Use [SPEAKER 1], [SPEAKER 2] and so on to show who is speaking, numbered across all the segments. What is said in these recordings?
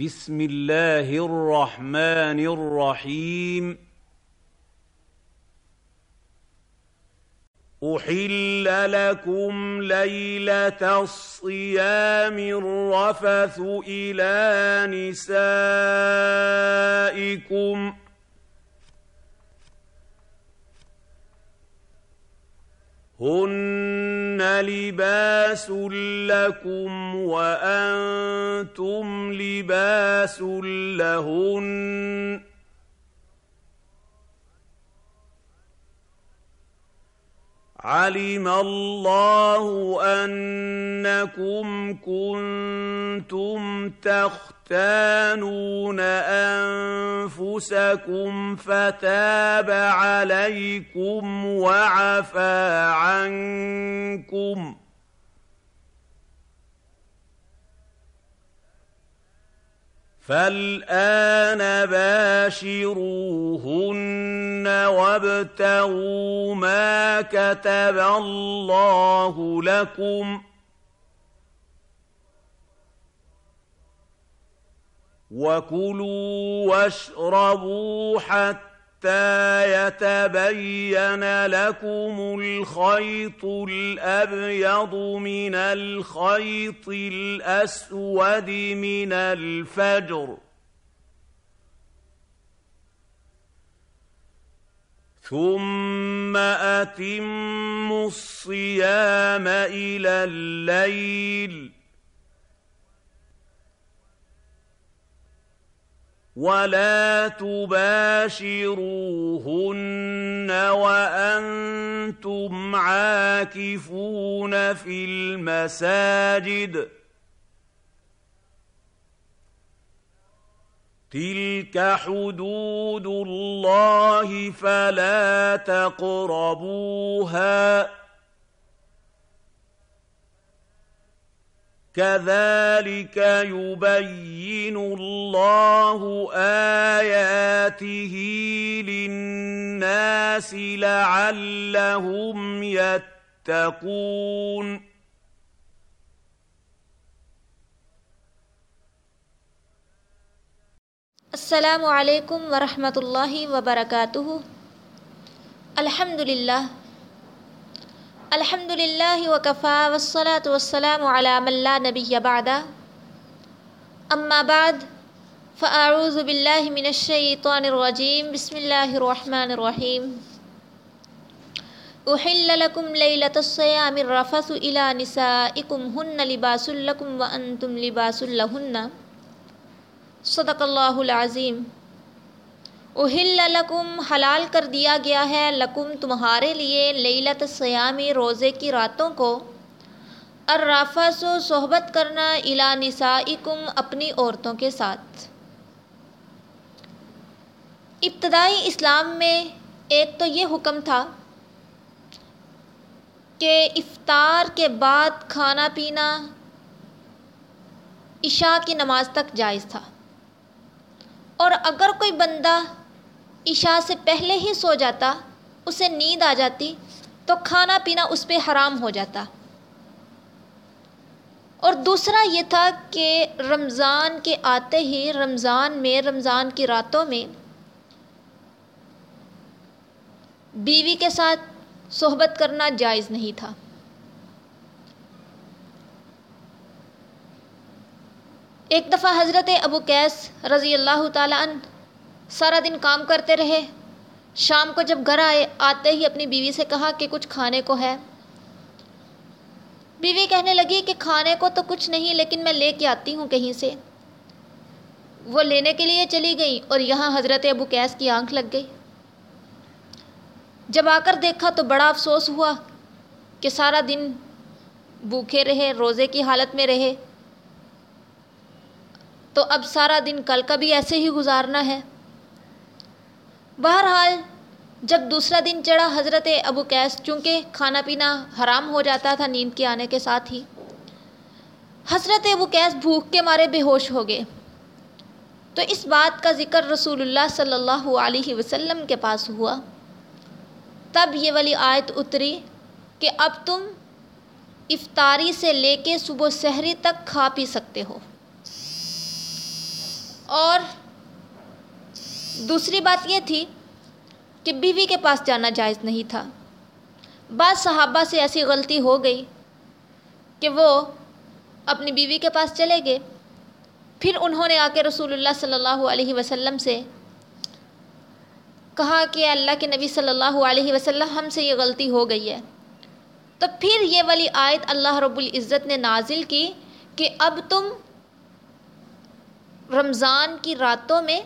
[SPEAKER 1] بسم الله الرحمن الرحيم احل لكم ليله الصيام الرفث الى نسائكم هن لباس لكم وانتم لباس لهن علم الله انكم كنتم تختانون انفسكم فتاب عليكم وعفى عنكم فالان باشروهن وابتغوا ما كتب الله لكم وكلوا واشربوا حتى يتبين لكم الخيط الابيض من الخيط الاسود من الفجر ثم اتموا الصيام الى الليل ولا تباشروهن وانتم عاكفون في المساجد تلك حدود الله فلا تقربوها كذلك يبين الله اياته للناس لعلهم يتقون
[SPEAKER 2] السلام علیکم ورحمۃ اللہ وبرکاتہ الحمد للہ الحمد للہ وکفا وسلاۃ وسلام علام اللہ نبی بعد اما بعد فاعوذ باللہ من الشیطان الرجیم بسم اللہ الرحمن الرحیم احل لکم لیلۃ الصیام الرفث الى نسائکم ہن لباس لکم وانتم لباس لہن صدق اللہ العظیم اہل لکم، حلال کر دیا گیا ہے، لکم تمہارے لیے لیلت سیامی روزے کی راتوں کو۔ الرافس و صحبت کرنا الا نسائکم اپنی عورتوں کے ساتھ۔ ابتدائی اسلام میں ایک تو یہ حکم تھا کہ افطار کے بعد کھانا پینا عشاء کی نماز تک جائز تھا۔ اور اگر کوئی بندہ عشاء سے پہلے ہی سو جاتا، اسے نیند آ جاتی تو کھانا پینا اس پہ حرام ہو جاتا۔ اور دوسرا یہ تھا کہ رمضان کے آتے ہی، رمضان میں، رمضان کی راتوں میں بیوی کے ساتھ صحبت کرنا جائز نہیں تھا۔ ایک دفعہ حضرت ابو کیس رضی اللہ تعالیٰ عنہ سارا دن کام کرتے رہے۔ شام کو جب گھر آئے، آتے ہی اپنی بیوی سے کہا کہ کچھ کھانے کو ہے۔ بیوی کہنے لگی کہ کھانے کو تو کچھ نہیں، لیکن میں لے کے آتی ہوں کہیں سے۔ وہ لینے کے لیے چلی گئی اور یہاں حضرت ابو کیس کی آنکھ لگ گئی۔ جب آ کر دیکھا تو بڑا افسوس ہوا کہ سارا دن بھوکے رہے، روزے کی حالت میں رہے۔ تو اب سارا دن کل کا بھی ایسے ہی گزارنا ہے۔ بہرحال، جب دوسرا دن چڑھا حضرت ابو کیس چونکہ کھانا پینا حرام ہو جاتا تھا، نیند کے آنے کے ساتھ ہی، حضرت ابو کیس بھوک کے مارے بے ہوش ہو گئے۔ تو اس بات کا ذکر رسول اللہ صلی اللہ علیہ وسلم کے پاس ہوا۔ تب یہ والی آیت اتری کہ اب تم افطاری سے لے کے صبح سحری تک کھا پی سکتے ہو۔ اور دوسری بات یہ تھی کہ بیوی کے پاس جانا جائز نہیں تھا۔ بعض صحابہ سے ایسی غلطی ہو گئی کہ وہ اپنی بیوی کے پاس چلے گئے۔ پھر انہوں نے آ کے رسول اللہ صلی اللہ علیہ وسلم سے کہا کہ اللہ کے نبی صلی اللہ علیہ وسلم، ہم سے یہ غلطی ہو گئی ہے۔ تو پھر یہ والی آیت اللہ رب العزت نے نازل کی کہ اب تم رمضان کی راتوں میں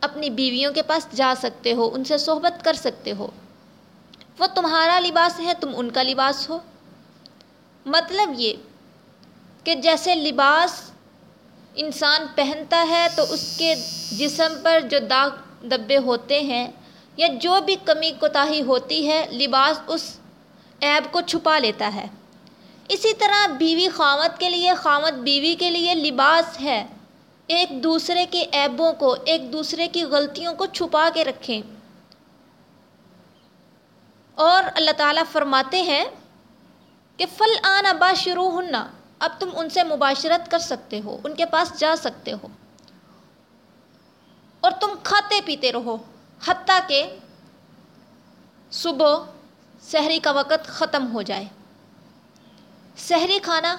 [SPEAKER 2] اپنی بیویوں کے پاس جا سکتے ہو، ان سے صحبت کر سکتے ہو۔ وہ تمہارا لباس ہے، تم ان کا لباس ہو۔ مطلب یہ کہ جیسے لباس انسان پہنتا ہے، تو اس کے جسم پر جو داغ دبے ہوتے ہیں یا جو بھی کمی کوتاہی ہوتی ہے، لباس اس عیب کو چھپا لیتا ہے۔ اسی طرح بیوی خامت کے لیے خامت بیوی کے لیے لباس ہے۔ ایک دوسرے کے عیبوں کو، ایک دوسرے کی غلطیوں کو چھپا کے رکھیں۔ اور اللہ تعالیٰ فرماتے ہیں کہ فل آن ابا شروع ہننا اب تم ان سے مباشرت کر سکتے ہو، ان کے پاس جا سکتے ہو۔ اور تم کھاتے پیتے رہو، حتیٰ کہ صبح سحری کا وقت ختم ہو جائے۔ سحری کھانا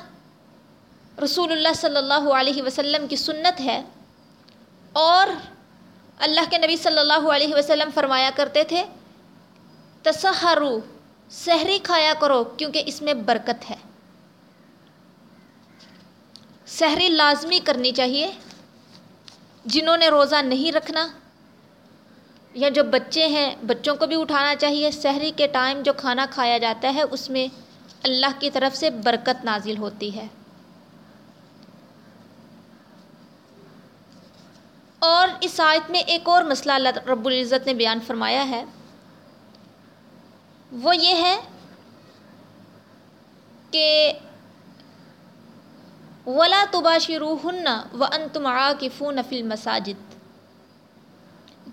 [SPEAKER 2] رسول اللہ صلی اللہ علیہ وسلم کی سنت ہے اور اللہ کے نبی صلی اللہ علیہ وسلم فرمایا کرتے تھے تصحرو سحری کھایا کرو کیونکہ اس میں برکت ہے۔ سحری لازمی کرنی چاہیے، جنہوں نے روزہ نہیں رکھنا یا جو بچے ہیں، بچوں کو بھی اٹھانا چاہیے۔ سحری کے ٹائم جو کھانا کھایا جاتا ہے، اس میں اللہ کی طرف سے برکت نازل ہوتی ہے۔ اور اس آیت میں ایک اور مسئلہ اللہ رب العزت نے بیان فرمایا ہے۔ وہ یہ ہے کہ ولا تباشرو ہن و ان تم کی فون نفل مساجد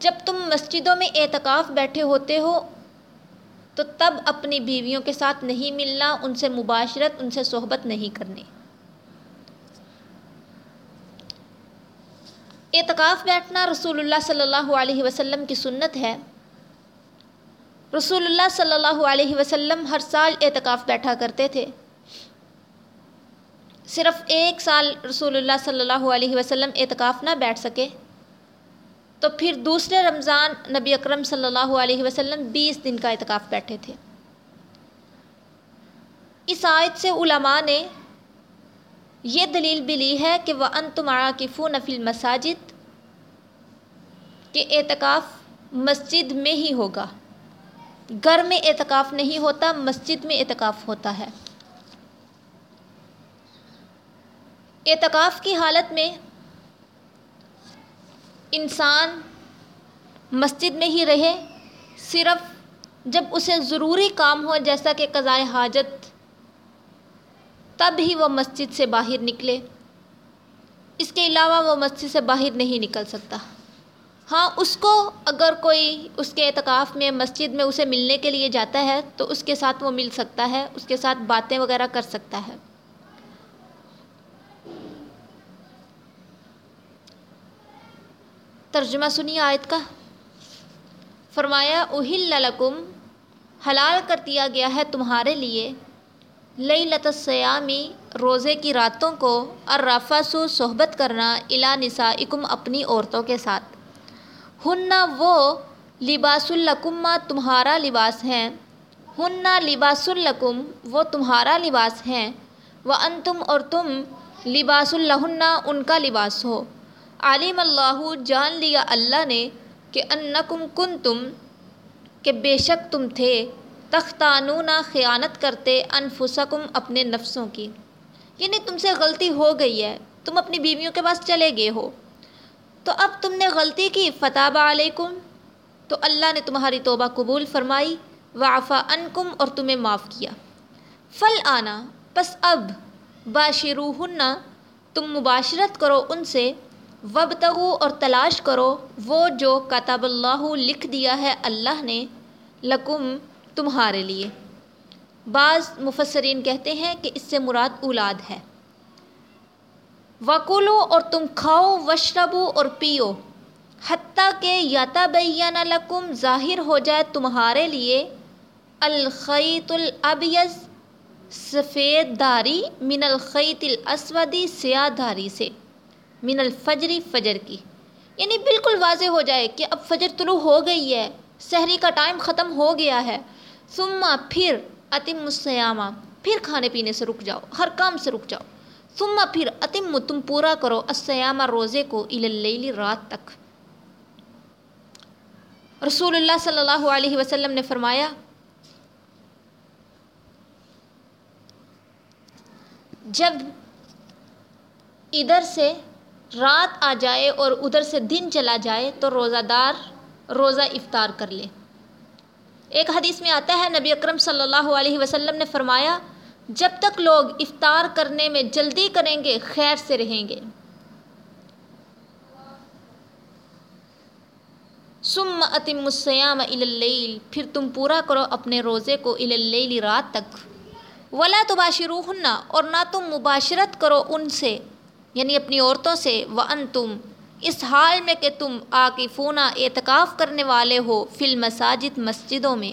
[SPEAKER 2] جب تم مسجدوں میں اعتکاف بیٹھے ہوتے ہو، تو تب اپنی بیویوں کے ساتھ نہیں ملنا، ان سے مباشرت، ان سے صحبت نہیں کرنی۔ اعتکاف بیٹھنا رسول اللہ صلی اللہ علیہ وسلم کی سنت ہے۔ رسول اللہ صلی اللہ علیہ وسلم ہر سال اعتکاف بیٹھا کرتے تھے۔ صرف ایک سال رسول اللہ صلی اللہ علیہ وسلم اعتکاف نہ بیٹھ سکے، تو پھر دوسرے رمضان نبی اکرم صلی اللہ علیہ وسلم بیس دن کا اعتکاف بیٹھے تھے۔ اس آیت سے علماء نے یہ دلیل بھی لی ہے کہ وہ ان تمہارا کفو نفل مساجد کہ اعتکاف مسجد میں ہی ہوگا۔ گھر میں اعتکاف نہیں ہوتا، مسجد میں اعتکاف ہوتا ہے۔ اعتکاف کی حالت میں انسان مسجد میں ہی رہے، صرف جب اسے ضروری کام ہو، جیسا کہ قضائے حاجت تب ہی وہ مسجد سے باہر نکلے۔ اس کے علاوہ وہ مسجد سے باہر نہیں نکل سکتا۔ ہاں اس کو اگر کوئی اس کے اعتکاف میں، مسجد میں اسے ملنے کے لیے جاتا ہے، تو اس کے ساتھ وہ مل سکتا ہے، اس کے ساتھ باتیں وغیرہ کر سکتا ہے۔ ترجمہ سنی آیت کا۔ فرمایا اہل لکم حلال کر دیا گیا ہے تمہارے لیے۔ لئی لتسیامی روزے کی راتوں کو الرفاسو صحبت کرنا الا نسائکم اپنی عورتوں کے ساتھ۔ ہننا وہ لباس القمہ تمہارا لباس ہیں۔ ہننا لباس القم وہ تمہارا لباس ہیں۔ و ان تم اور تم لباس الہنہ ان کا لباس ہو۔ عالم اللہ، جان لیا اللہ نے کہ انکم کن تم کہ بے شک تم تھے۔ تختانون خیانت کرتے انفسکم اپنے نفسوں کی۔ یعنی تم سے غلطی ہو گئی ہے، تم اپنی بیویوں کے پاس چلے گئے ہو۔ تو اب تم نے غلطی کی فتح علیکم۔ تو اللہ نے تمہاری توبہ قبول فرمائی، وعفا انکم اور تمہیں معاف کیا۔ فل آنا، پس اب باشرو تم مباشرت کرو ان سے۔ وبتغو اور تلاش کرو، وہ جو کتب اللہ لکھ دیا ہے اللہ نے، لکم تمہارے لیے۔ بعض مفسرین کہتے ہیں کہ اس سے مراد اولاد ہے۔ وکلو اور تم کھاؤ وشربو اور پیو۔ حتیٰ کہ یاتبین لکم ظاہر ہو جائے تمہارے لیے الخیط الابیض، سفید داری، من الخیط الاسودی سیاہ داری سے۔ من الفجری فجر کی۔ یعنی بالکل واضح ہو جائے کہ اب فجر طلوع ہو گئی ہے، سحری کا ٹائم ختم ہو گیا ہے۔ ثم پھر عتم السیامہ پھر کھانے پینے سے رک جاؤ، ہر کام سے رک جاؤ۔ ثم پھر عتم تم پورا کرو السیامہ روزے کو اللیل رات تک۔ رسول اللہ صلی اللہ علیہ وسلم نے فرمایا، جب ادھر سے رات آ جائے اور ادھر سے دن چلا جائے تو روزہ دار روزہ افطار کر لے۔ ایک حدیث میں آتا ہے، نبی اکرم صلی اللہ علیہ وسلم نے فرمایا، جب تک لوگ افطار کرنے میں جلدی کریں گے، خیر سے رہیں گے۔ سم عتم السیام اللیل، پھر تم پورا کرو اپنے روزے کو اللیل رات تک۔ ولا تباشروہن، اور نہ تم مباشرت کرو ان سے یعنی اپنی عورتوں سے۔ وان تم اس حال میں کہ تم آکفونہ اعتکاف کرنے والے ہو فی المساجد مسجدوں میں۔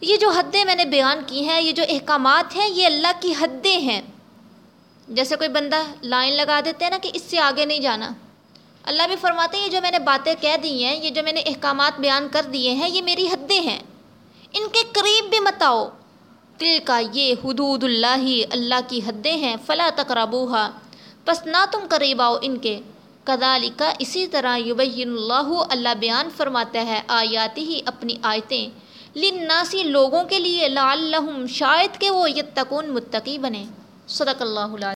[SPEAKER 2] یہ جو حدیں میں نے بیان کی ہیں، یہ جو احکامات ہیں، یہ اللہ کی حدیں ہیں۔ جیسے کوئی بندہ لائن لگا دیتے ہیں نا کہ اس سے آگے نہیں جانا۔ اللہ بھی فرماتے ہیں، یہ جو میں نے باتیں کہہ دی ہیں، یہ جو میں نے احکامات بیان کر دیے ہیں، یہ میری حدیں ہیں۔ ان کے قریب بھی مت آؤ۔ دل کا یہ حدود اللہ ہی اللہ کی حدیں ہیں، فلا تقربوہا۔ پس نہ تم قریب آؤ ان کے۔ کدالکا اسی طرح یبین اللہ اللہ بیان فرماتا ہے آیاتی ہی اپنی آیتیں۔ لناسی لوگوں کے لیے لعلہم شاید کہ وہ یتقون متقی بنے صدق اللہ